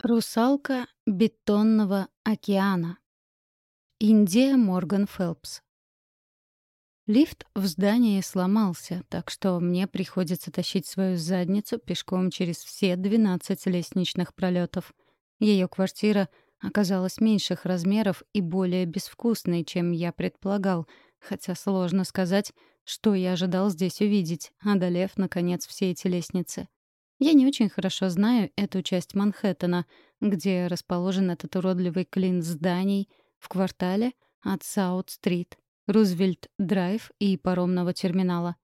Русалка бетонного океана. Индия Морган Фелпс. Лифт в здании сломался, так что мне приходится тащить свою задницу пешком через все 12 лестничных пролетов. Ее квартира оказалась меньших размеров и более безвкусной, чем я предполагал, хотя сложно сказать, что я ожидал здесь увидеть, одолев, наконец, все эти лестницы. Я не очень хорошо знаю эту часть Манхэттена, где расположен этот уродливый клин зданий в квартале от Саут-стрит, Рузвельт-драйв и паромного терминала.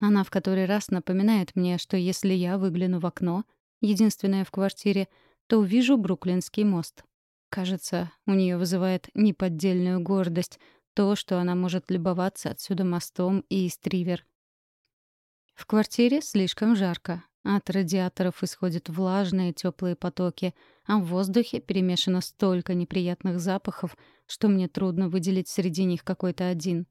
Она в который раз напоминает мне, что если я выгляну в окно, единственное в квартире, то увижу Бруклинский мост. Кажется, у нее вызывает неподдельную гордость то, что она может любоваться отсюда мостом и стривер. В квартире слишком жарко, от радиаторов исходят влажные теплые потоки, а в воздухе перемешано столько неприятных запахов, что мне трудно выделить среди них какой-то один.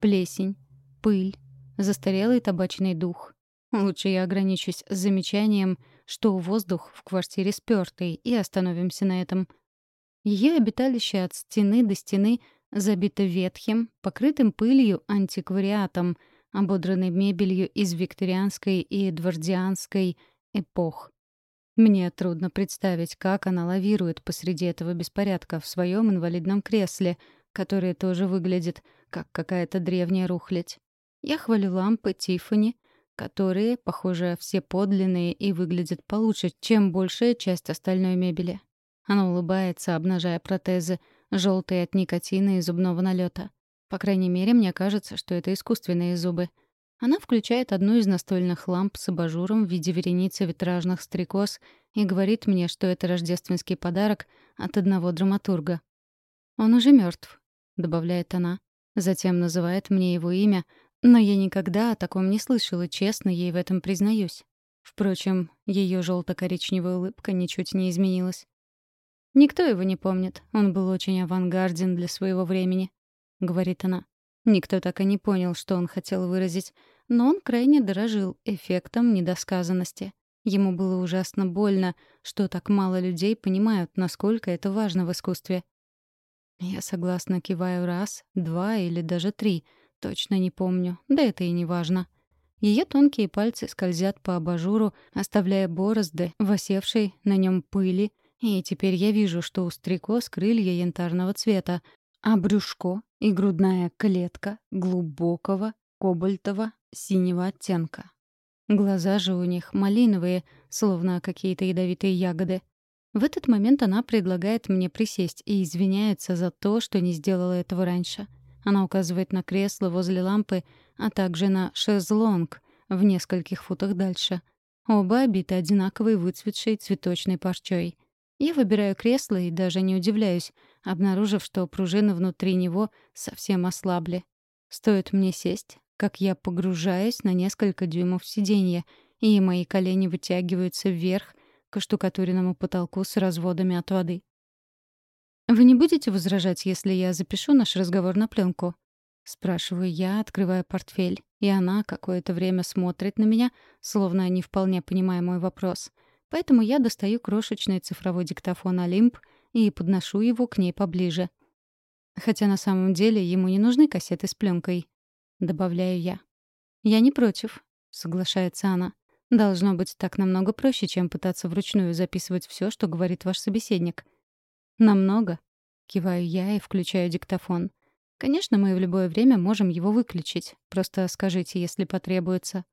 Плесень, пыль, застарелый табачный дух. Лучше я ограничусь замечанием, что воздух в квартире спёртый, и остановимся на этом. Ее обиталище от стены до стены забито ветхим, покрытым пылью антиквариатом — ободранной мебелью из викторианской и эдвардианской эпох. Мне трудно представить, как она лавирует посреди этого беспорядка в своем инвалидном кресле, которое тоже выглядит как какая-то древняя рухлядь. Я хвалю лампы Тиффани, которые, похоже, все подлинные и выглядят получше, чем большая часть остальной мебели. Она улыбается, обнажая протезы, желтые от никотина и зубного налета. По крайней мере, мне кажется, что это искусственные зубы. Она включает одну из настольных ламп с абажуром в виде вереницы витражных стрекоз и говорит мне, что это рождественский подарок от одного драматурга. «Он уже мертв, добавляет она. Затем называет мне его имя, но я никогда о таком не слышала, честно ей в этом признаюсь. Впрочем, ее желто коричневая улыбка ничуть не изменилась. Никто его не помнит. Он был очень авангарден для своего времени. — говорит она. Никто так и не понял, что он хотел выразить, но он крайне дорожил эффектом недосказанности. Ему было ужасно больно, что так мало людей понимают, насколько это важно в искусстве. Я согласно киваю раз, два или даже три. Точно не помню, да это и не важно. Ее тонкие пальцы скользят по абажуру, оставляя борозды, восевшей на нем пыли, и теперь я вижу, что у стрекоз крылья янтарного цвета, а брюшко и грудная клетка глубокого кобальтово-синего оттенка. Глаза же у них малиновые, словно какие-то ядовитые ягоды. В этот момент она предлагает мне присесть и извиняется за то, что не сделала этого раньше. Она указывает на кресло возле лампы, а также на шезлонг в нескольких футах дальше. Оба обиты одинаковой выцветшей цветочной парчой. Я выбираю кресло и даже не удивляюсь, обнаружив, что пружины внутри него совсем ослабли. Стоит мне сесть, как я погружаюсь на несколько дюймов в сиденье, и мои колени вытягиваются вверх к штукатуренному потолку с разводами от воды. «Вы не будете возражать, если я запишу наш разговор на пленку? Спрашиваю я, открывая портфель, и она какое-то время смотрит на меня, словно не вполне понимая мой вопрос — Поэтому я достаю крошечный цифровой диктофон «Олимп» и подношу его к ней поближе. Хотя на самом деле ему не нужны кассеты с пленкой. Добавляю я. «Я не против», — соглашается она. «Должно быть так намного проще, чем пытаться вручную записывать все, что говорит ваш собеседник». «Намного», — киваю я и включаю диктофон. «Конечно, мы в любое время можем его выключить. Просто скажите, если потребуется».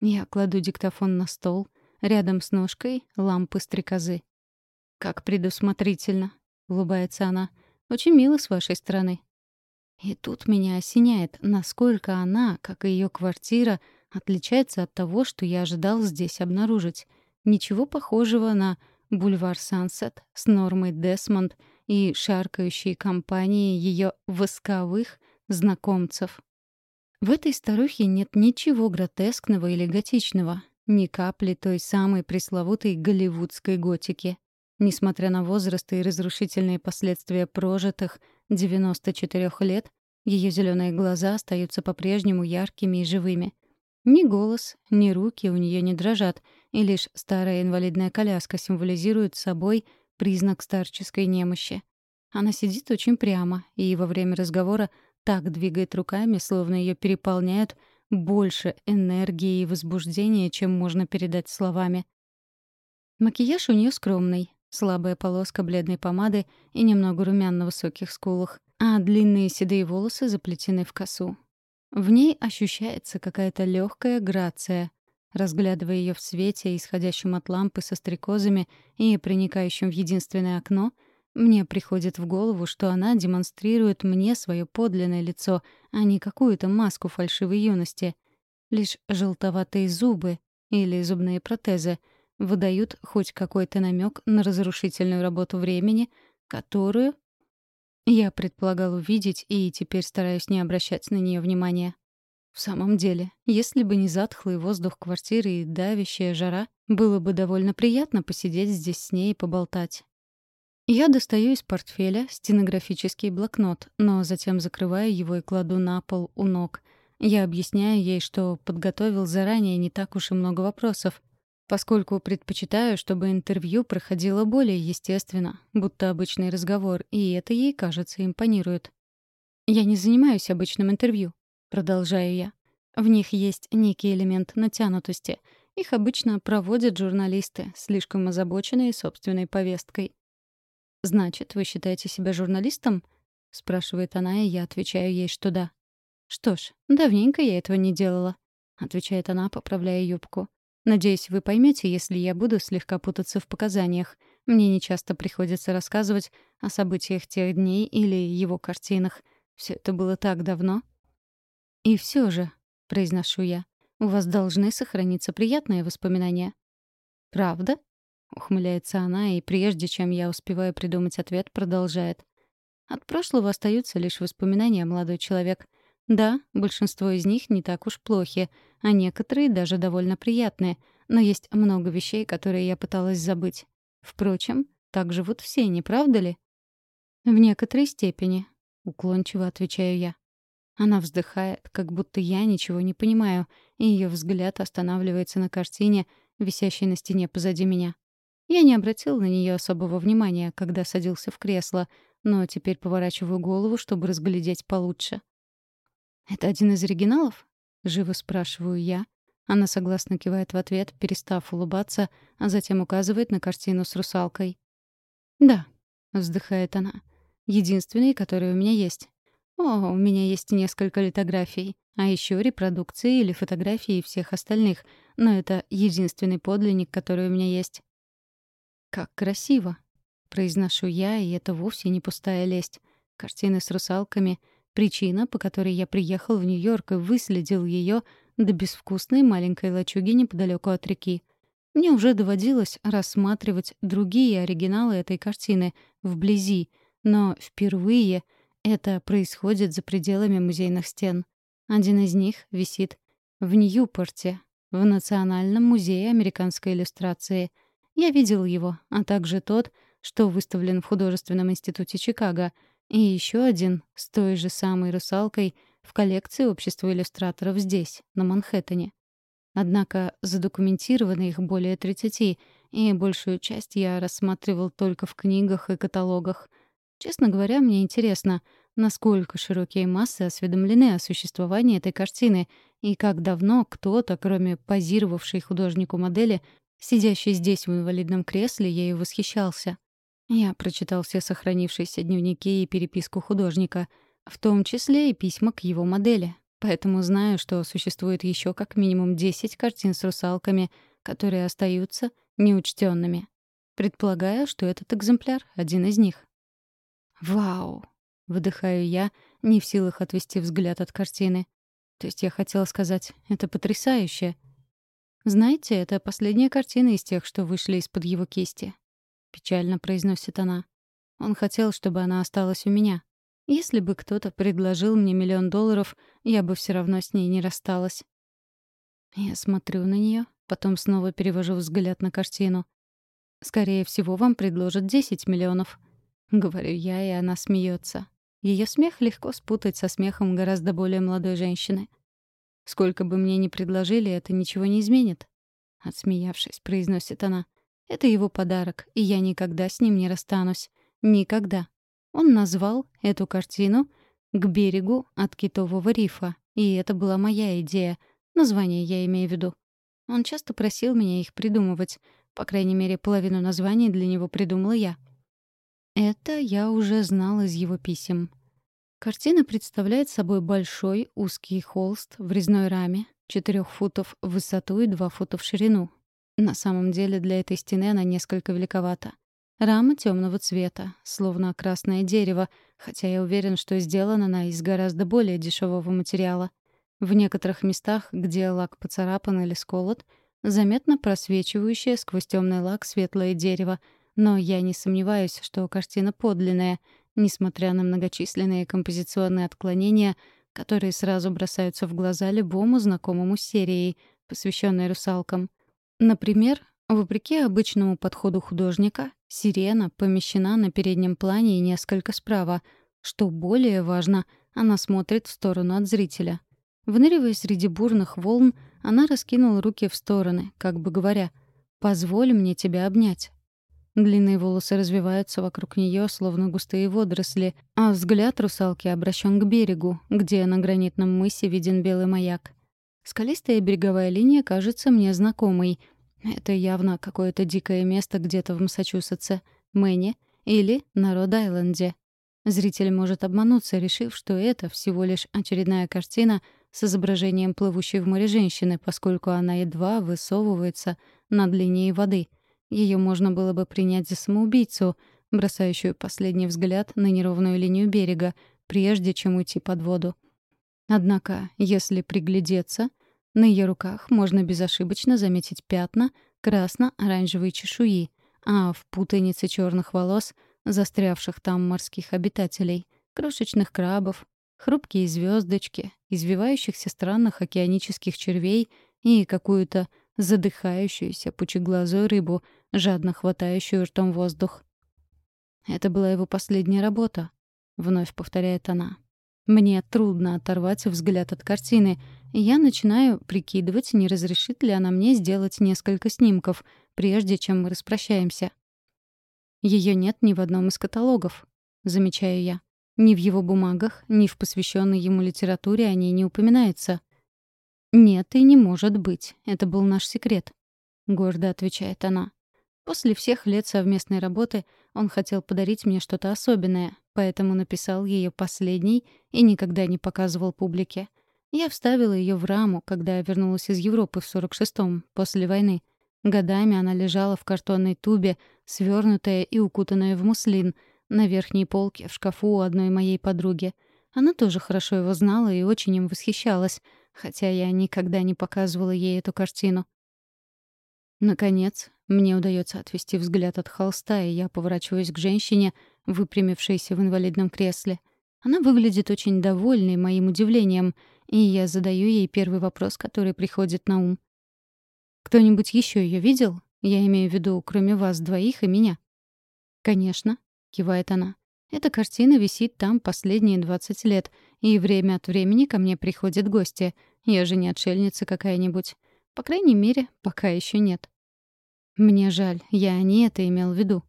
Я кладу диктофон на стол — Рядом с ножкой — лампы стрекозы. «Как предусмотрительно», — улыбается она. «Очень мило с вашей стороны». И тут меня осеняет, насколько она, как и ее квартира, отличается от того, что я ожидал здесь обнаружить. Ничего похожего на бульвар Сансет с Нормой Десмонд и шаркающей компанией ее восковых знакомцев. В этой старухе нет ничего гротескного или готичного. Ни капли той самой пресловутой голливудской готики. Несмотря на возраст и разрушительные последствия прожитых 94 лет, ее зеленые глаза остаются по-прежнему яркими и живыми. Ни голос, ни руки у нее не дрожат, и лишь старая инвалидная коляска символизирует собой признак старческой немощи. Она сидит очень прямо, и во время разговора так двигает руками, словно ее переполняют больше энергии и возбуждения, чем можно передать словами. Макияж у нее скромный. Слабая полоска бледной помады и немного румян на высоких скулах, а длинные седые волосы заплетены в косу. В ней ощущается какая-то легкая грация. Разглядывая ее в свете, исходящем от лампы со стрекозами и проникающим в единственное окно, мне приходит в голову, что она демонстрирует мне свое подлинное лицо, а не какую-то маску фальшивой юности. Лишь желтоватые зубы или зубные протезы выдают хоть какой-то намек на разрушительную работу времени, которую я предполагал увидеть и теперь стараюсь не обращать на нее внимания. В самом деле, если бы не затхлый воздух квартиры и давящая жара, было бы довольно приятно посидеть здесь с ней и поболтать. Я достаю из портфеля стенографический блокнот, но затем закрываю его и кладу на пол у ног. Я объясняю ей, что подготовил заранее не так уж и много вопросов, поскольку предпочитаю, чтобы интервью проходило более естественно, будто обычный разговор, и это ей, кажется, импонирует. «Я не занимаюсь обычным интервью», — продолжаю я. «В них есть некий элемент натянутости. Их обычно проводят журналисты, слишком озабоченные собственной повесткой». «Значит, вы считаете себя журналистом?» — спрашивает она, и я отвечаю ей, что да. «Что ж, давненько я этого не делала», — отвечает она, поправляя юбку. Надеюсь, вы поймете, если я буду слегка путаться в показаниях. Мне не часто приходится рассказывать о событиях тех дней или его картинах. Все это было так давно. И все же, произношу я, у вас должны сохраниться приятные воспоминания. Правда? Ухмыляется она, и прежде чем я успеваю придумать ответ, продолжает. От прошлого остаются лишь воспоминания, молодой человек. Да, большинство из них не так уж плохи, а некоторые даже довольно приятные, но есть много вещей, которые я пыталась забыть. Впрочем, так живут все, не правда ли? В некоторой степени, уклончиво отвечаю я. Она вздыхает, как будто я ничего не понимаю, и ее взгляд останавливается на картине, висящей на стене позади меня. Я не обратил на нее особого внимания, когда садился в кресло, но теперь поворачиваю голову, чтобы разглядеть получше. «Это один из оригиналов?» — живо спрашиваю я. Она согласно кивает в ответ, перестав улыбаться, а затем указывает на картину с русалкой. «Да», — вздыхает она, — «единственный, который у меня есть. О, у меня есть несколько литографий, а еще репродукции или фотографии всех остальных, но это единственный подлинник, который у меня есть». «Как красиво!» — произношу я, и это вовсе не пустая лесть. Картины с русалками — Причина, по которой я приехал в Нью-Йорк и выследил ее до безвкусной маленькой лачуги неподалеку от реки. Мне уже доводилось рассматривать другие оригиналы этой картины вблизи, но впервые это происходит за пределами музейных стен. Один из них висит в Ньюпорте, в Национальном музее американской иллюстрации. Я видел его, а также тот, что выставлен в Художественном институте Чикаго — и еще один с той же самой русалкой в коллекции общества иллюстраторов здесь, на Манхэттене. Однако задокументировано их более 30, и большую часть я рассматривал только в книгах и каталогах. Честно говоря, мне интересно, насколько широкие массы осведомлены о существовании этой картины и как давно кто-то, кроме позировавшей художнику модели, сидящей здесь в инвалидном кресле, ею восхищался. Я прочитал все сохранившиеся дневники и переписку художника, в том числе и письма к его модели. Поэтому знаю, что существует еще как минимум 10 картин с русалками, которые остаются неучтенными. Предполагаю, что этот экземпляр — один из них. «Вау!» — выдыхаю я, не в силах отвести взгляд от картины. То есть я хотела сказать, это потрясающе. Знаете, это последняя картина из тех, что вышли из-под его кисти печально произносит она. Он хотел, чтобы она осталась у меня. Если бы кто-то предложил мне миллион долларов, я бы все равно с ней не рассталась. Я смотрю на нее, потом снова перевожу взгляд на картину. Скорее всего, вам предложат 10 миллионов. Говорю я, и она смеется. Ее смех легко спутать со смехом гораздо более молодой женщины. Сколько бы мне ни предложили, это ничего не изменит. Отсмеявшись, произносит она. Это его подарок, и я никогда с ним не расстанусь. Никогда. Он назвал эту картину «К берегу от китового рифа», и это была моя идея. Название я имею в виду. Он часто просил меня их придумывать. По крайней мере, половину названий для него придумала я. Это я уже знал из его писем. Картина представляет собой большой узкий холст в резной раме, 4 футов в высоту и 2 фута в ширину. На самом деле для этой стены она несколько великовата. Рама темного цвета, словно красное дерево, хотя я уверен, что сделана она из гораздо более дешевого материала. В некоторых местах, где лак поцарапан или сколот, заметно просвечивающее сквозь темный лак светлое дерево, но я не сомневаюсь, что картина подлинная, несмотря на многочисленные композиционные отклонения, которые сразу бросаются в глаза любому знакомому серии, посвященной русалкам. Например, вопреки обычному подходу художника, сирена помещена на переднем плане и несколько справа. Что более важно, она смотрит в сторону от зрителя. Выныривая среди бурных волн, она раскинула руки в стороны, как бы говоря, «Позволь мне тебя обнять». Длинные волосы развиваются вокруг нее, словно густые водоросли, а взгляд русалки обращен к берегу, где на гранитном мысе виден белый маяк. Скалистая береговая линия кажется мне знакомой. Это явно какое-то дикое место где-то в Массачусетсе, Мэне или на Род-Айленде. Зритель может обмануться, решив, что это всего лишь очередная картина с изображением плывущей в море женщины, поскольку она едва высовывается над линией воды — ее можно было бы принять за самоубийцу, бросающую последний взгляд на неровную линию берега, прежде чем уйти под воду. Однако, если приглядеться, на ее руках можно безошибочно заметить пятна красно-оранжевой чешуи, а в путанице черных волос, застрявших там морских обитателей, крошечных крабов, хрупкие звездочки, извивающихся странных океанических червей и какую-то задыхающуюся пучеглазую рыбу, жадно хватающую ртом воздух. «Это была его последняя работа», — вновь повторяет она. «Мне трудно оторвать взгляд от картины, я начинаю прикидывать, не разрешит ли она мне сделать несколько снимков, прежде чем мы распрощаемся. Ее нет ни в одном из каталогов, замечаю я. Ни в его бумагах, ни в посвященной ему литературе о ней не упоминается. «Нет и не может быть. Это был наш секрет», — гордо отвечает она. После всех лет совместной работы он хотел подарить мне что-то особенное, поэтому написал ее последней и никогда не показывал публике. Я вставила ее в раму, когда я вернулась из Европы в 46-м, после войны. Годами она лежала в картонной тубе, свернутая и укутанная в муслин, на верхней полке в шкафу у одной моей подруги. Она тоже хорошо его знала и очень им восхищалась — хотя я никогда не показывала ей эту картину. Наконец, мне удается отвести взгляд от холста, и я поворачиваюсь к женщине, выпрямившейся в инвалидном кресле. Она выглядит очень довольной моим удивлением, и я задаю ей первый вопрос, который приходит на ум. «Кто-нибудь еще ее видел? Я имею в виду, кроме вас двоих и меня». «Конечно», — кивает она. «Эта картина висит там последние 20 лет, и время от времени ко мне приходят гости. Я же не отшельница какая-нибудь. По крайней мере, пока еще нет. Мне жаль, я не это имел в виду.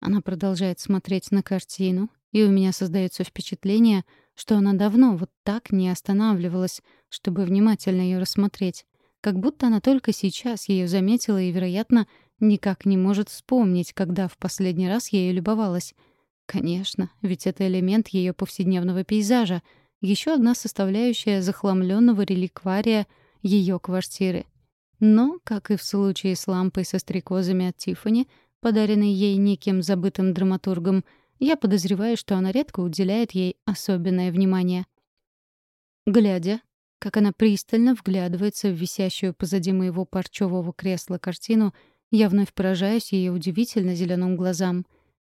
Она продолжает смотреть на картину, и у меня создается впечатление, что она давно вот так не останавливалась, чтобы внимательно ее рассмотреть. Как будто она только сейчас ее заметила и, вероятно, никак не может вспомнить, когда в последний раз ею любовалась — Конечно, ведь это элемент ее повседневного пейзажа, еще одна составляющая захламленного реликвария ее квартиры. Но, как и в случае с лампой со стрекозами от Тиффани, подаренной ей неким забытым драматургом, я подозреваю, что она редко уделяет ей особенное внимание. Глядя, как она пристально вглядывается в висящую позади моего парчевого кресла картину, я вновь поражаюсь ее удивительно зеленым глазам.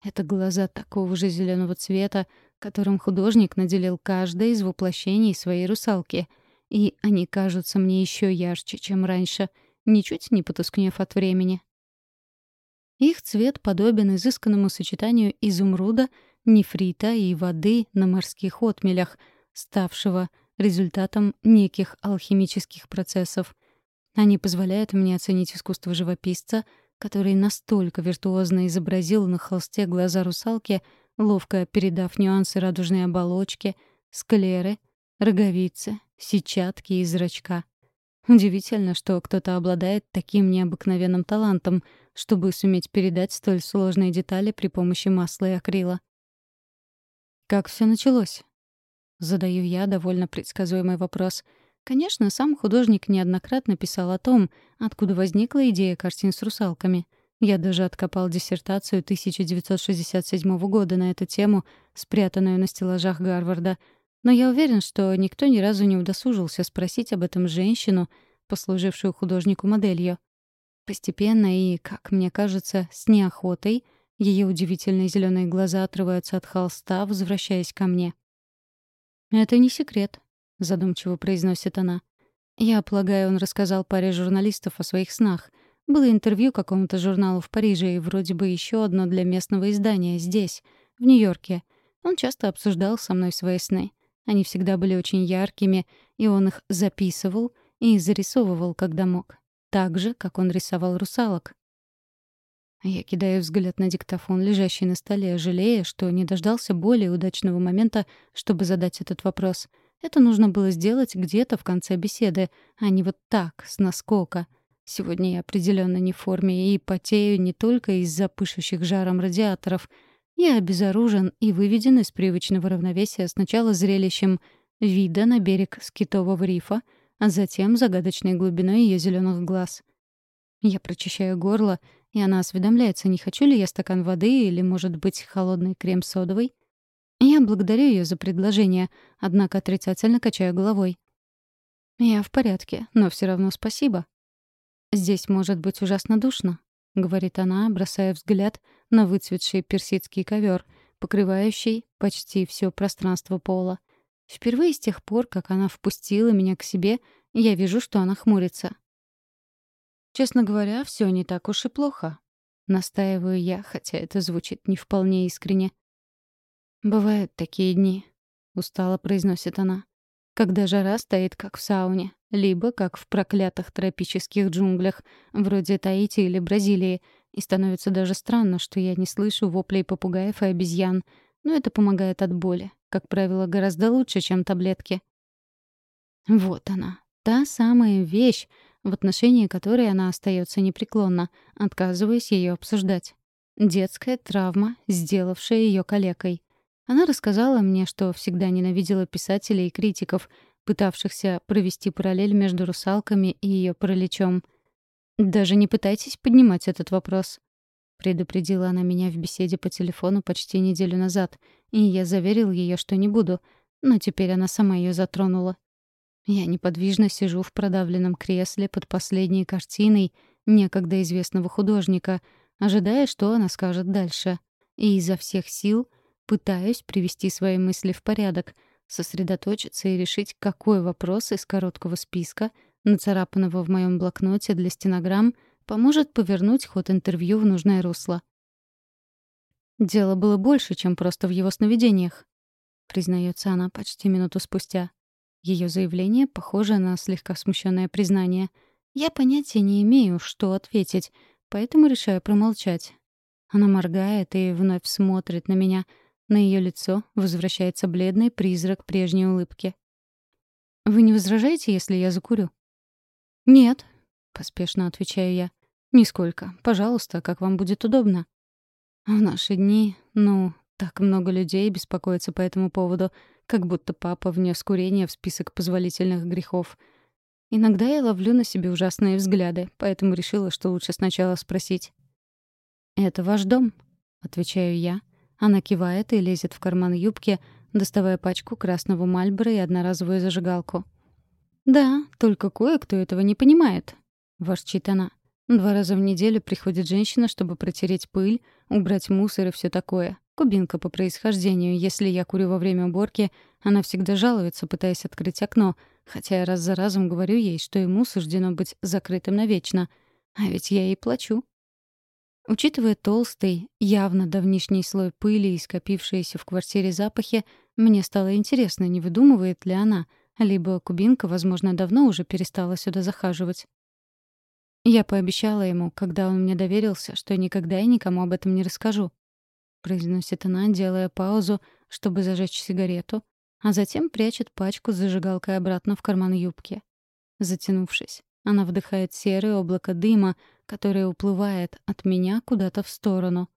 Это глаза такого же зеленого цвета, которым художник наделил каждое из воплощений своей русалки. И они кажутся мне еще ярче, чем раньше, ничуть не потускнев от времени. Их цвет подобен изысканному сочетанию изумруда, нефрита и воды на морских отмелях, ставшего результатом неких алхимических процессов. Они позволяют мне оценить искусство живописца, который настолько виртуозно изобразил на холсте глаза русалки, ловко передав нюансы радужной оболочки, склеры, роговицы, сетчатки и зрачка. Удивительно, что кто-то обладает таким необыкновенным талантом, чтобы суметь передать столь сложные детали при помощи масла и акрила. Как все началось? Задаю я довольно предсказуемый вопрос. Конечно, сам художник неоднократно писал о том, откуда возникла идея картин с русалками. Я даже откопал диссертацию 1967 года на эту тему, спрятанную на стеллажах Гарварда — но я уверен, что никто ни разу не удосужился спросить об этом женщину, послужившую художнику моделью. Постепенно и, как мне кажется, с неохотой, ее удивительные зеленые глаза отрываются от холста, возвращаясь ко мне. «Это не секрет», — задумчиво произносит она. «Я полагаю, он рассказал паре журналистов о своих снах. Было интервью какому-то журналу в Париже и вроде бы еще одно для местного издания здесь, в Нью-Йорке. Он часто обсуждал со мной свои сны. Они всегда были очень яркими, и он их записывал и зарисовывал, когда мог. Так же, как он рисовал русалок. Я кидаю взгляд на диктофон, лежащий на столе, жалея, что не дождался более удачного момента, чтобы задать этот вопрос. Это нужно было сделать где-то в конце беседы, а не вот так, с наскока. Сегодня я определенно не в форме и потею не только из-за пышущих жаром радиаторов — я обезоружен и выведен из привычного равновесия сначала зрелищем вида на берег скитового рифа, а затем загадочной глубиной ее зеленых глаз. Я прочищаю горло, и она осведомляется, не хочу ли я стакан воды или, может быть, холодный крем содовый. Я благодарю ее за предложение, однако отрицательно качаю головой. «Я в порядке, но все равно спасибо. Здесь может быть ужасно душно. — говорит она, бросая взгляд на выцветший персидский ковер, покрывающий почти все пространство пола. Впервые с тех пор, как она впустила меня к себе, я вижу, что она хмурится. Честно говоря, все не так уж и плохо. Настаиваю я, хотя это звучит не вполне искренне. «Бывают такие дни», — устало произносит она, «когда жара стоит как в сауне, либо как в проклятых тропических джунглях, вроде Таити или Бразилии, и становится даже странно, что я не слышу воплей попугаев и обезьян, но это помогает от боли, как правило, гораздо лучше, чем таблетки. Вот она, та самая вещь, в отношении которой она остается непреклонна, отказываясь ее обсуждать. Детская травма, сделавшая ее калекой. Она рассказала мне, что всегда ненавидела писателей и критиков — пытавшихся провести параллель между русалками и ее параличом. «Даже не пытайтесь поднимать этот вопрос», — предупредила она меня в беседе по телефону почти неделю назад, и я заверил ее, что не буду, но теперь она сама ее затронула. Я неподвижно сижу в продавленном кресле под последней картиной некогда известного художника, ожидая, что она скажет дальше, и изо всех сил пытаюсь привести свои мысли в порядок — сосредоточиться и решить, какой вопрос из короткого списка, нацарапанного в моем блокноте для стенограмм, поможет повернуть ход интервью в нужное русло. Дело было больше, чем просто в его сновидениях, признается она почти минуту спустя. Ее заявление похоже на слегка смущенное признание. Я понятия не имею, что ответить, поэтому решаю промолчать. Она моргает и вновь смотрит на меня — на ее лицо возвращается бледный призрак прежней улыбки. «Вы не возражаете, если я закурю?» «Нет», — поспешно отвечаю я. «Нисколько. Пожалуйста, как вам будет удобно». В наши дни, ну, так много людей беспокоится по этому поводу, как будто папа внес курение в список позволительных грехов. Иногда я ловлю на себе ужасные взгляды, поэтому решила, что лучше сначала спросить. «Это ваш дом?» — отвечаю я, она кивает и лезет в карман юбки, доставая пачку красного мальбора и одноразовую зажигалку. «Да, только кое-кто этого не понимает», — ворчит она. «Два раза в неделю приходит женщина, чтобы протереть пыль, убрать мусор и все такое. Кубинка по происхождению. Если я курю во время уборки, она всегда жалуется, пытаясь открыть окно, хотя я раз за разом говорю ей, что ему суждено быть закрытым навечно. А ведь я ей плачу. Учитывая толстый, явно давнишний слой пыли и скопившиеся в квартире запахи, мне стало интересно, не выдумывает ли она, Либо кубинка, возможно, давно уже перестала сюда захаживать. Я пообещала ему, когда он мне доверился, что никогда и никому об этом не расскажу. Произносит она, делая паузу, чтобы зажечь сигарету, а затем прячет пачку с зажигалкой обратно в карман юбки. Затянувшись, она вдыхает серое облако дыма, которое уплывает от меня куда-то в сторону.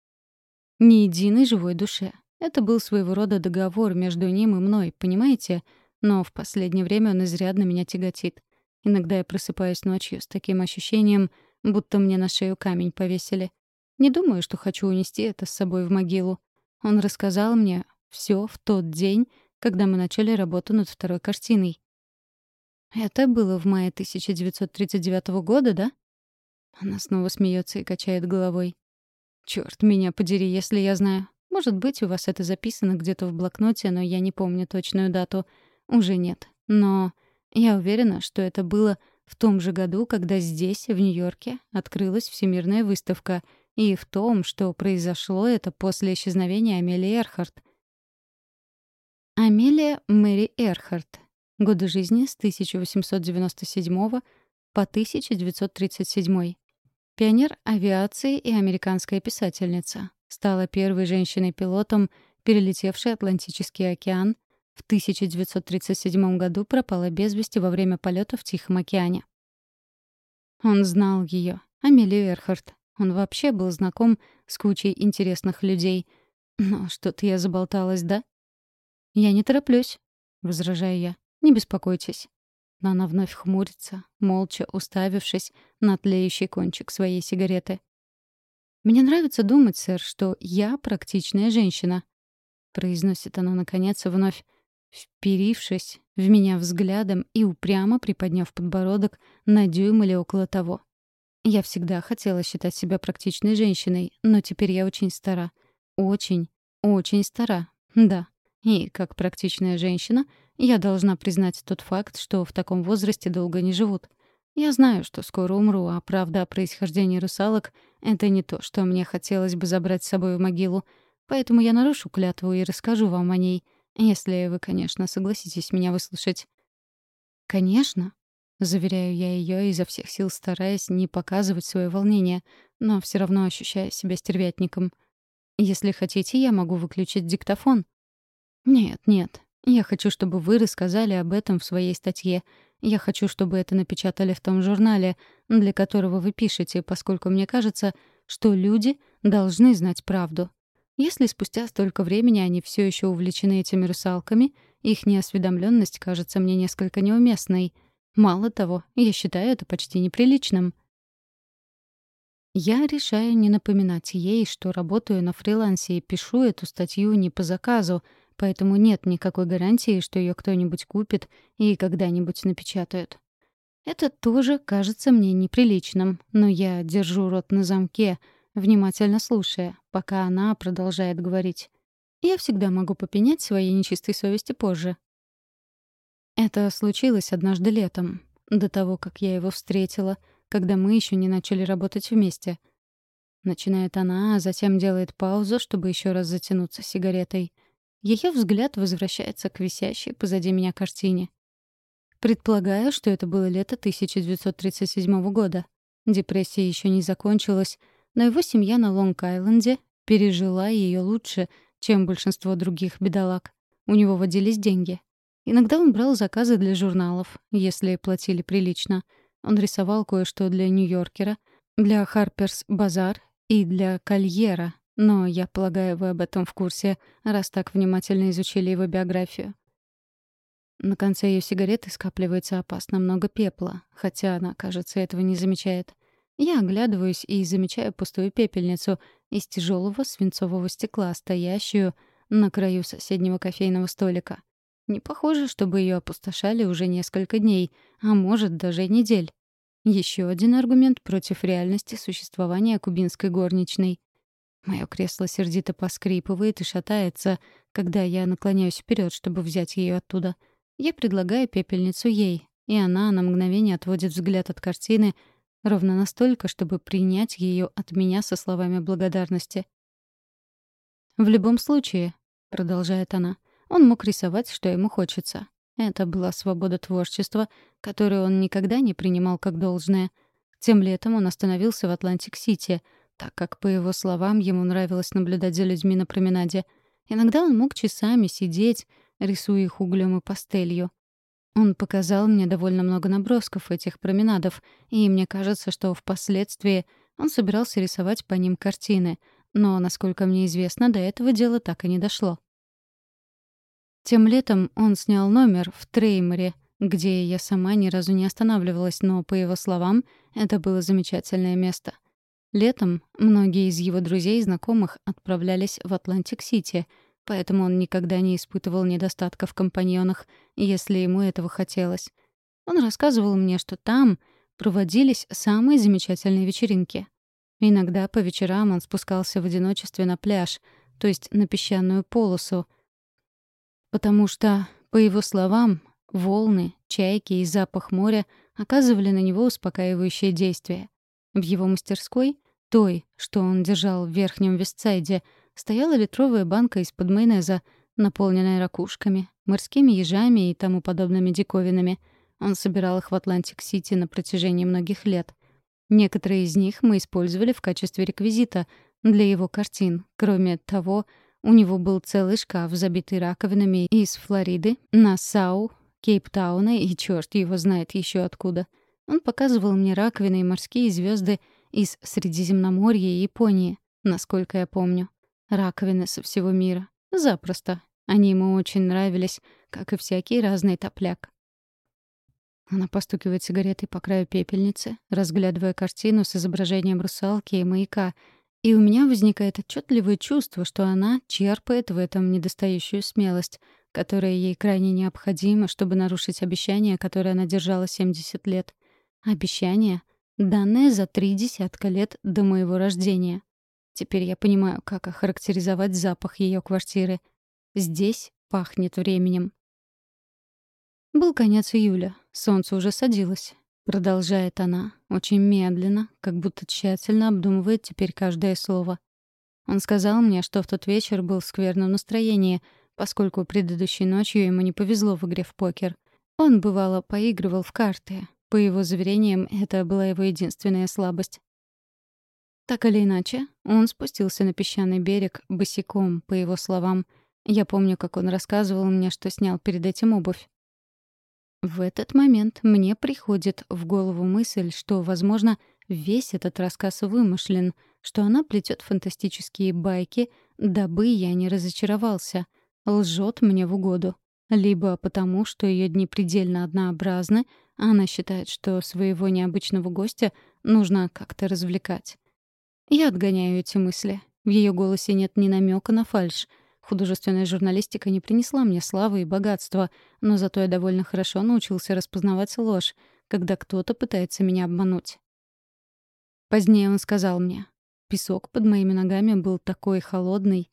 Ни единой живой душе. Это был своего рода договор между ним и мной, понимаете? Но в последнее время он изрядно меня тяготит. Иногда я просыпаюсь ночью с таким ощущением, будто мне на шею камень повесили. Не думаю, что хочу унести это с собой в могилу. Он рассказал мне все в тот день, когда мы начали работу над второй картиной. Это было в мае 1939 года, да? Она снова смеется и качает головой. Черт меня подери, если я знаю. Может быть, у вас это записано где-то в блокноте, но я не помню точную дату. Уже нет. Но я уверена, что это было в том же году, когда здесь, в Нью-Йорке, открылась Всемирная выставка, и в том, что произошло это после исчезновения Амелии Эрхарт. Амелия Мэри Эрхарт. Годы жизни с 1897 по 1937. Пионер авиации и американская писательница. Стала первой женщиной-пилотом, перелетевшей Атлантический океан, в 1937 году пропала без вести во время полета в Тихом океане. Он знал ее, Амелию Эрхарт. Он вообще был знаком с кучей интересных людей. Но что-то я заболталась, да? «Я не тороплюсь», — возражаю я. «Не беспокойтесь». Но она вновь хмурится, молча уставившись на тлеющий кончик своей сигареты. «Мне нравится думать, сэр, что я практичная женщина», — произносит она, наконец, вновь вперившись в меня взглядом и упрямо приподняв подбородок на дюйм или около того. Я всегда хотела считать себя практичной женщиной, но теперь я очень стара. Очень, очень стара, да. И, как практичная женщина, я должна признать тот факт, что в таком возрасте долго не живут. Я знаю, что скоро умру, а правда о происхождении русалок — это не то, что мне хотелось бы забрать с собой в могилу. Поэтому я нарушу клятву и расскажу вам о ней, если вы, конечно, согласитесь меня выслушать. «Конечно», — заверяю я ее, изо всех сил стараясь не показывать свое волнение, но все равно ощущая себя стервятником. «Если хотите, я могу выключить диктофон». «Нет, нет. Я хочу, чтобы вы рассказали об этом в своей статье. Я хочу, чтобы это напечатали в том журнале, для которого вы пишете, поскольку мне кажется, что люди должны знать правду. Если спустя столько времени они все еще увлечены этими русалками, их неосведомленность кажется мне несколько неуместной. Мало того, я считаю это почти неприличным. Я решаю не напоминать ей, что работаю на фрилансе и пишу эту статью не по заказу, поэтому нет никакой гарантии, что ее кто-нибудь купит и когда-нибудь напечатают. Это тоже кажется мне неприличным, но я держу рот на замке — внимательно слушая, пока она продолжает говорить. Я всегда могу попенять своей нечистой совести позже. Это случилось однажды летом, до того, как я его встретила, когда мы еще не начали работать вместе. Начинает она, а затем делает паузу, чтобы еще раз затянуться сигаретой. Ее взгляд возвращается к висящей позади меня картине. Предполагаю, что это было лето 1937 года. Депрессия еще не закончилась, но его семья на Лонг-Айленде пережила ее лучше, чем большинство других бедолаг. У него водились деньги. Иногда он брал заказы для журналов, если платили прилично. Он рисовал кое-что для Нью-Йоркера, для Харперс Базар и для Кольера, но я полагаю, вы об этом в курсе, раз так внимательно изучили его биографию. На конце ее сигареты скапливается опасно много пепла, хотя она, кажется, этого не замечает. Я оглядываюсь и замечаю пустую пепельницу из тяжелого свинцового стекла, стоящую на краю соседнего кофейного столика. Не похоже, чтобы ее опустошали уже несколько дней, а может, даже недель. Еще один аргумент против реальности существования кубинской горничной. Мое кресло сердито поскрипывает и шатается, когда я наклоняюсь вперед, чтобы взять ее оттуда. Я предлагаю пепельницу ей, и она на мгновение отводит взгляд от картины — Ровно настолько, чтобы принять ее от меня со словами благодарности. «В любом случае», — продолжает она, — «он мог рисовать, что ему хочется. Это была свобода творчества, которую он никогда не принимал как должное. Тем летом он остановился в Атлантик-Сити, так как, по его словам, ему нравилось наблюдать за людьми на променаде. Иногда он мог часами сидеть, рисуя их углем и пастелью. Он показал мне довольно много набросков этих променадов, и мне кажется, что впоследствии он собирался рисовать по ним картины, но, насколько мне известно, до этого дела так и не дошло. Тем летом он снял номер в Трейморе, где я сама ни разу не останавливалась, но, по его словам, это было замечательное место. Летом многие из его друзей и знакомых отправлялись в Атлантик-Сити, поэтому он никогда не испытывал недостатка в компаньонах, если ему этого хотелось. Он рассказывал мне, что там проводились самые замечательные вечеринки. Иногда по вечерам он спускался в одиночестве на пляж, то есть на песчаную полосу, потому что, по его словам, волны, чайки и запах моря оказывали на него успокаивающее действие. В его мастерской, той, что он держал в верхнем Вестсайде, стояла литровая банка из-под майонеза, наполненная ракушками, морскими ежами и тому подобными диковинами. Он собирал их в Атлантик-Сити на протяжении многих лет. Некоторые из них мы использовали в качестве реквизита для его картин. Кроме того, у него был целый шкаф, забитый раковинами из Флориды, Нассау, Кейптауна и черт его знает еще откуда. Он показывал мне раковины и морские звезды из Средиземноморья и Японии, насколько я помню. Раковины со всего мира. Запросто. Они ему очень нравились, как и всякий разный топляк. Она постукивает сигаретой по краю пепельницы, разглядывая картину с изображением русалки и маяка, и у меня возникает отчетливое чувство, что она черпает в этом недостающую смелость, которая ей крайне необходима, чтобы нарушить обещание, которое она держала 70 лет. Обещание, данное за три десятка лет до моего рождения. Теперь я понимаю, как охарактеризовать запах ее квартиры. Здесь пахнет временем. Был конец июля. Солнце уже садилось. Продолжает она, очень медленно, как будто тщательно обдумывает теперь каждое слово. Он сказал мне, что в тот вечер был в скверном настроении, поскольку предыдущей ночью ему не повезло в игре в покер. Он, бывало, поигрывал в карты. По его заверениям, это была его единственная слабость. Так или иначе, он спустился на песчаный берег босиком, по его словам. Я помню, как он рассказывал мне, что снял перед этим обувь. В этот момент мне приходит в голову мысль, что, возможно, весь этот рассказ вымышлен, что она плетет фантастические байки, дабы я не разочаровался, лжет мне в угоду. Либо потому, что ее дни предельно однообразны, она считает, что своего необычного гостя нужно как-то развлекать. Я отгоняю эти мысли. В ее голосе нет ни намека на фальшь. Художественная журналистика не принесла мне славы и богатства, но зато я довольно хорошо научился распознавать ложь, когда кто-то пытается меня обмануть. Позднее он сказал мне, песок под моими ногами был такой холодный.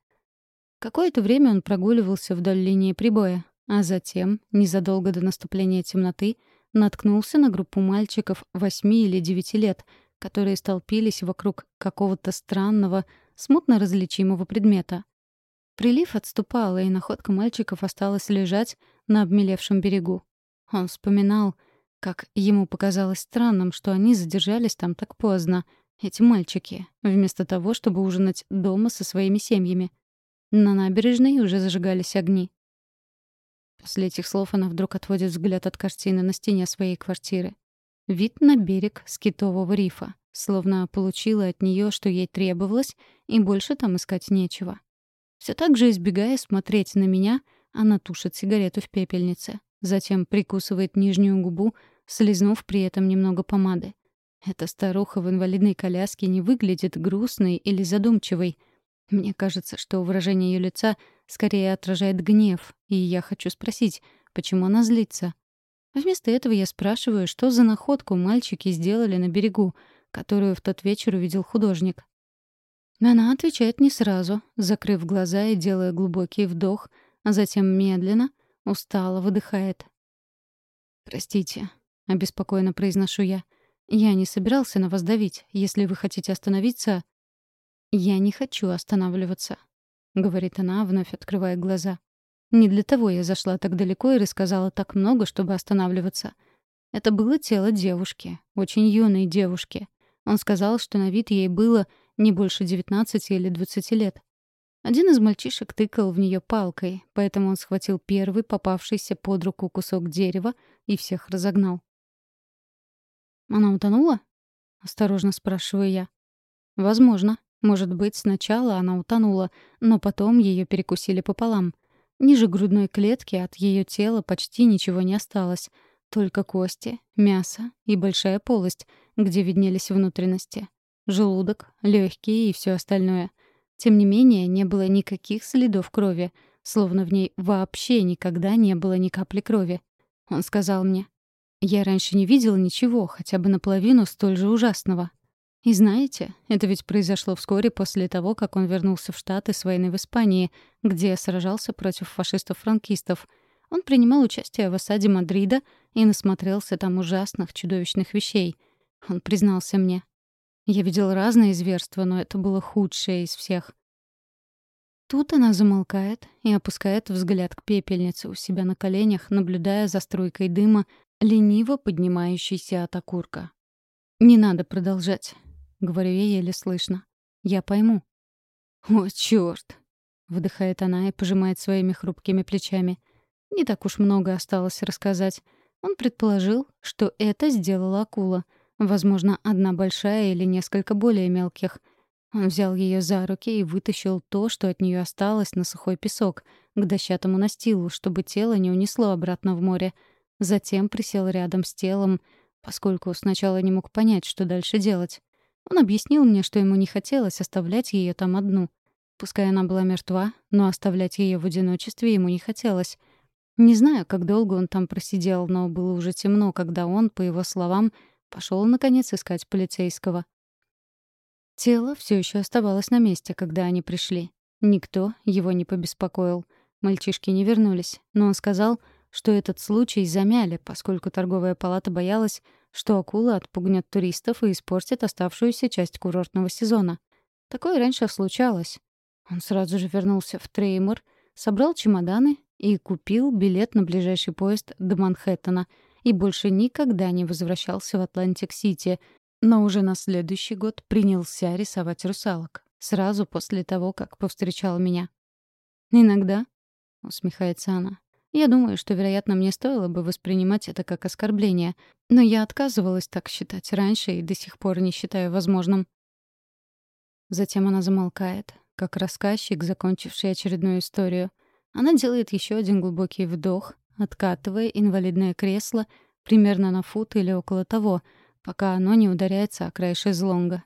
Какое-то время он прогуливался вдоль линии прибоя, а затем, незадолго до наступления темноты, наткнулся на группу мальчиков восьми или девяти лет — которые столпились вокруг какого-то странного, смутно различимого предмета. Прилив отступал, и находка мальчиков осталась лежать на обмелевшем берегу. Он вспоминал, как ему показалось странным, что они задержались там так поздно, эти мальчики, вместо того, чтобы ужинать дома со своими семьями. На набережной уже зажигались огни. После этих слов она вдруг отводит взгляд от картины на стене своей квартиры. Вид на берег скитового рифа, словно получила от нее, что ей требовалось, и больше там искать нечего. Все так же избегая смотреть на меня, она тушит сигарету в пепельнице, затем прикусывает нижнюю губу, слезнув при этом немного помады. Эта старуха в инвалидной коляске не выглядит грустной или задумчивой. Мне кажется, что выражение ее лица скорее отражает гнев, и я хочу спросить, почему она злится. Вместо этого я спрашиваю, что за находку мальчики сделали на берегу, которую в тот вечер увидел художник. Она отвечает не сразу, закрыв глаза и делая глубокий вдох, а затем медленно, устало выдыхает. «Простите», — обеспокоенно произношу я. «Я не собирался на вас давить. Если вы хотите остановиться...» «Я не хочу останавливаться», — говорит она, вновь открывая глаза. Не для того я зашла так далеко и рассказала так много, чтобы останавливаться. Это было тело девушки, очень юной девушки. Он сказал, что на вид ей было не больше 19 или 20 лет. Один из мальчишек тыкал в нее палкой, поэтому он схватил первый попавшийся под руку кусок дерева и всех разогнал. «Она утонула?» — осторожно спрашиваю я. «Возможно. Может быть, сначала она утонула, но потом ее перекусили пополам. Ниже грудной клетки от ее тела почти ничего не осталось, только кости, мясо и большая полость, где виднелись внутренности. Желудок, легкие и все остальное. Тем не менее, не было никаких следов крови, словно в ней вообще никогда не было ни капли крови. Он сказал мне, «Я раньше не видел ничего, хотя бы наполовину столь же ужасного». И знаете, это ведь произошло вскоре после того, как он вернулся в Штаты с войны в Испании, где сражался против фашистов-франкистов. Он принимал участие в осаде Мадрида и насмотрелся там ужасных, чудовищных вещей. Он признался мне. Я видел разные зверства, но это было худшее из всех. Тут она замолкает и опускает взгляд к пепельнице у себя на коленях, наблюдая за струйкой дыма, лениво поднимающейся от окурка. «Не надо продолжать», — говорю я еле слышно. «Я пойму». «О, чёрт!» — выдыхает она и пожимает своими хрупкими плечами. Не так уж много осталось рассказать. Он предположил, что это сделала акула — Возможно, одна большая или несколько более мелких. Он взял ее за руки и вытащил то, что от нее осталось, на сухой песок, к дощатому настилу, чтобы тело не унесло обратно в море. Затем присел рядом с телом, поскольку сначала не мог понять, что дальше делать. Он объяснил мне, что ему не хотелось оставлять ее там одну. Пускай она была мертва, но оставлять ее в одиночестве ему не хотелось. Не знаю, как долго он там просидел, но было уже темно, когда он, по его словам, Пошел, наконец, искать полицейского. Тело все еще оставалось на месте, когда они пришли. Никто его не побеспокоил. Мальчишки не вернулись, но он сказал, что этот случай замяли, поскольку торговая палата боялась, что акула отпугнет туристов и испортит оставшуюся часть курортного сезона. Такое раньше случалось. Он сразу же вернулся в Треймор, собрал чемоданы и купил билет на ближайший поезд до Манхэттена — и больше никогда не возвращался в Атлантик-Сити, но уже на следующий год принялся рисовать русалок, сразу после того, как повстречал меня. «Иногда», — усмехается она, — «я думаю, что, вероятно, мне стоило бы воспринимать это как оскорбление, но я отказывалась так считать раньше и до сих пор не считаю возможным». Затем она замолкает, как рассказчик, закончивший очередную историю. Она делает еще один глубокий вдох, откатывая инвалидное кресло примерно на фут или около того, пока оно не ударяется о край шезлонга.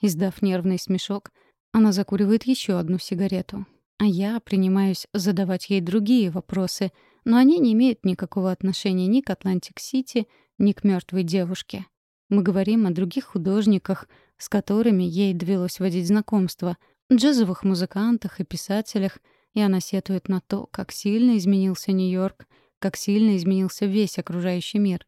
Издав нервный смешок, она закуривает еще одну сигарету. А я принимаюсь задавать ей другие вопросы, но они не имеют никакого отношения ни к Атлантик-Сити, ни к мертвой девушке. Мы говорим о других художниках, с которыми ей довелось водить знакомство, джазовых музыкантах и писателях, и она сетует на то, как сильно изменился Нью-Йорк — как сильно изменился весь окружающий мир.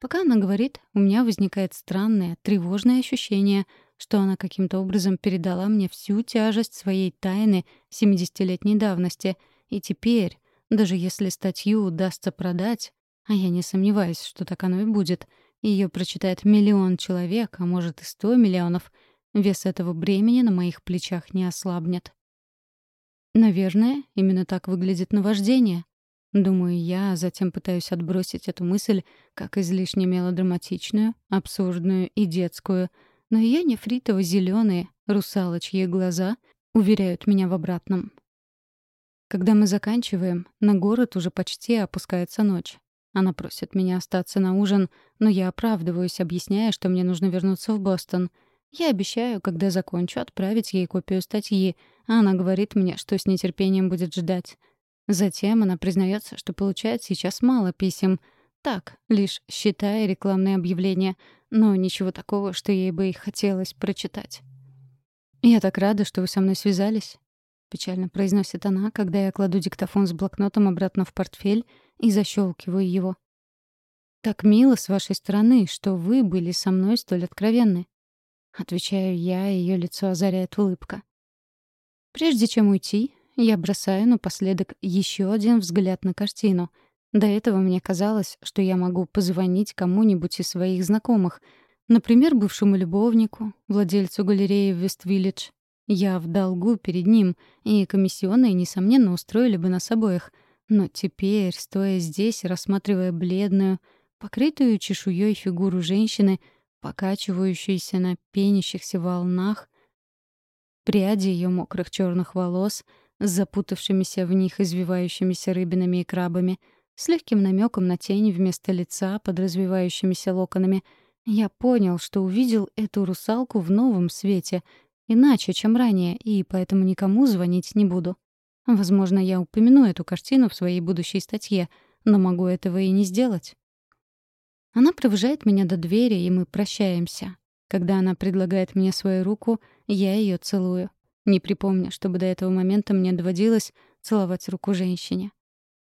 Пока она говорит, у меня возникает странное, тревожное ощущение, что она каким-то образом передала мне всю тяжесть своей тайны 70-летней давности, и теперь, даже если статью удастся продать, а я не сомневаюсь, что так оно и будет, ее прочитает миллион человек, а может и сто миллионов, вес этого бремени на моих плечах не ослабнет. Наверное, именно так выглядит наваждение. Думаю я, а затем пытаюсь отбросить эту мысль как излишне мелодраматичную, абсурдную и детскую. Но ее нефритово-зеленые, русалочьи глаза уверяют меня в обратном. Когда мы заканчиваем, на город уже почти опускается ночь. Она просит меня остаться на ужин, но я оправдываюсь, объясняя, что мне нужно вернуться в Бостон. Я обещаю, когда закончу, отправить ей копию статьи, а она говорит мне, что с нетерпением будет ждать. Затем она признается, что получает сейчас мало писем. Так, лишь считая рекламные объявления, но ничего такого, что ей бы и хотелось прочитать. «Я так рада, что вы со мной связались», — печально произносит она, когда я кладу диктофон с блокнотом обратно в портфель и защелкиваю его. «Так мило с вашей стороны, что вы были со мной столь откровенны». Отвечаю я, ее лицо озаряет улыбка. Прежде чем уйти, я бросаю напоследок еще один взгляд на картину. До этого мне казалось, что я могу позвонить кому-нибудь из своих знакомых, например, бывшему любовнику, владельцу галереи в Вест-Виллидж. Я в долгу перед ним, и комиссионные, несомненно, устроили бы нас обоих. Но теперь, стоя здесь, рассматривая бледную, покрытую чешуей фигуру женщины, покачивающуюся на пенящихся волнах, пряди ее мокрых черных волос запутавшимися в них извивающимися рыбинами и крабами, с легким намеком на тень вместо лица под развивающимися локонами. Я понял, что увидел эту русалку в новом свете, иначе, чем ранее, и поэтому никому звонить не буду. Возможно, я упомяну эту картину в своей будущей статье, но могу этого и не сделать. Она провожает меня до двери, и мы прощаемся. Когда она предлагает мне свою руку, я ее целую. Не припомню, чтобы до этого момента мне доводилось целовать руку женщине.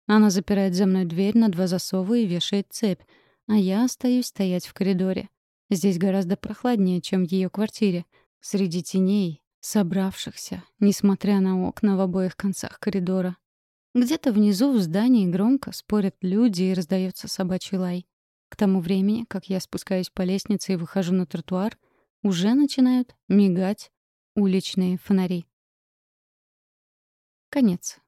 Она запирает за мной дверь на два засова и вешает цепь, а я остаюсь стоять в коридоре. Здесь гораздо прохладнее, чем в ее квартире. Среди теней, собравшихся, несмотря на окна в обоих концах коридора. Где-то внизу в здании громко спорят люди и раздается собачий лай. К тому времени, как я спускаюсь по лестнице и выхожу на тротуар, уже начинают мигать уличные фонари. Конец.